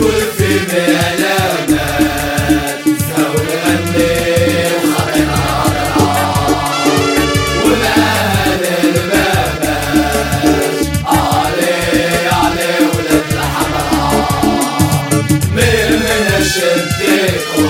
وفي بالامات نسهو نغني وخطينا رعاع ومآل المامات علي علي ولد الحمراء من من شديكم